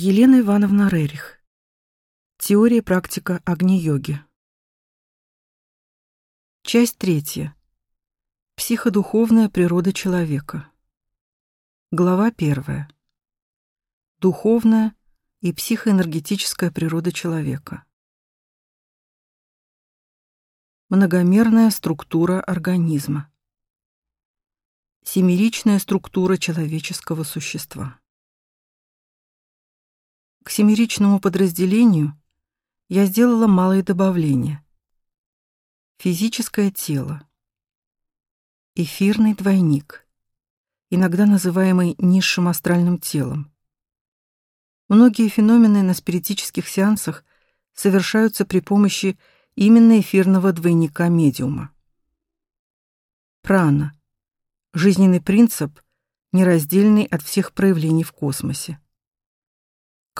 Елена Ивановна Рерих. Теория и практика Агни-йоги. Часть третья. Психодуховная природа человека. Глава первая. Духовная и психоэнергетическая природа человека. Многомерная структура организма. Семеричная структура человеческого существа. К семеричному подразделению я сделала малые добавления. Физическое тело. Эфирный двойник, иногда называемый низшим астральным телом. Многие феномены на спиритических сеансах совершаются при помощи именно эфирного двойника медиума. Прана — жизненный принцип, нераздельный от всех проявлений в космосе.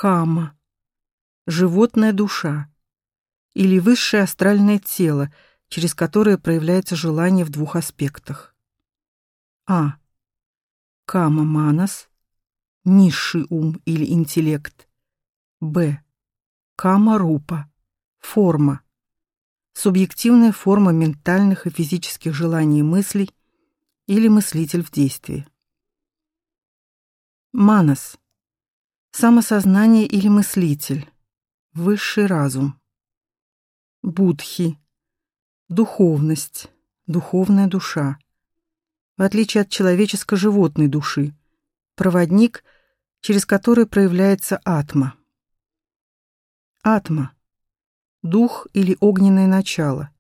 Кама — животная душа или высшее астральное тело, через которое проявляется желание в двух аспектах. А. Кама-манас — низший ум или интеллект. Б. Кама-рупа — форма. Субъективная форма ментальных и физических желаний и мыслей или мыслитель в действии. Манас — Самосознание или мыслитель. Высший разум. Будхи. Духовность. Духовная душа. В отличие от человеческо-животной души. Проводник, через который проявляется атма. Атма. Дух или огненное начало.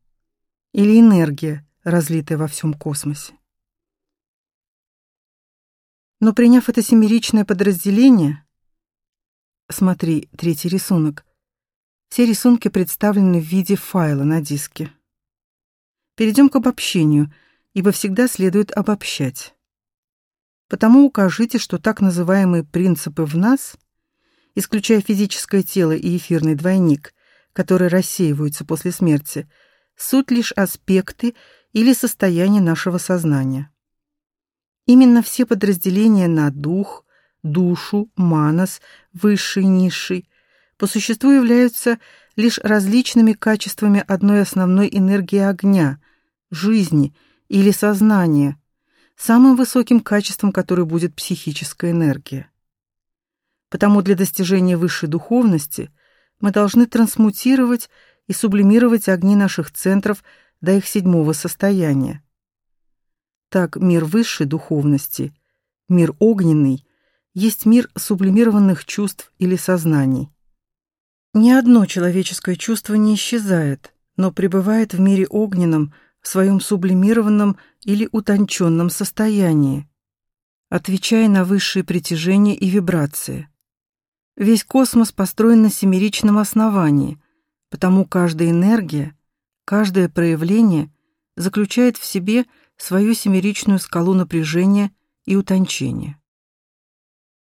Или энергия, разлитая во всем космосе. Но приняв это семеричное подразделение, Смотри, третий рисунок. Все рисунки представлены в виде файла на диске. Перейдем к обобщению, ибо всегда следует обобщать. Потому укажите, что так называемые принципы в нас, исключая физическое тело и эфирный двойник, которые рассеиваются после смерти, суть лишь аспекты или состояния нашего сознания. Именно все подразделения на дух, душу, манас, высший, низший, по существу являются лишь различными качествами одной основной энергии огня, жизни или сознания, самым высоким качеством которой будет психическая энергия. Потому для достижения высшей духовности мы должны трансмутировать и сублимировать огни наших центров до их седьмого состояния. Так мир высшей духовности, мир огненный, есть мир сублимированных чувств или сознаний. Ни одно человеческое чувство не исчезает, но пребывает в мире огненном в своем сублимированном или утонченном состоянии, отвечая на высшие притяжения и вибрации. Весь космос построен на семеричном основании, потому каждая энергия, каждое проявление заключает в себе свою семеричную скалу напряжения и утончения.